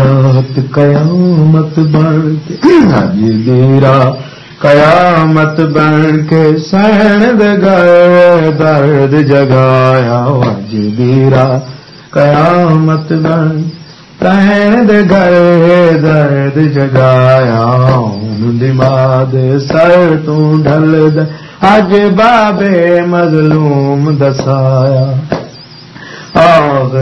رات ڪيامت بڻ ڪي اڄ دي رات ڪيامت بڻ ڪي گئي درد جگايا اڄ ڪيامت بڻ سهڻ دي گئي درد جگايا دماغ سر تون ڍل اڄ بابي مظلوم دسايا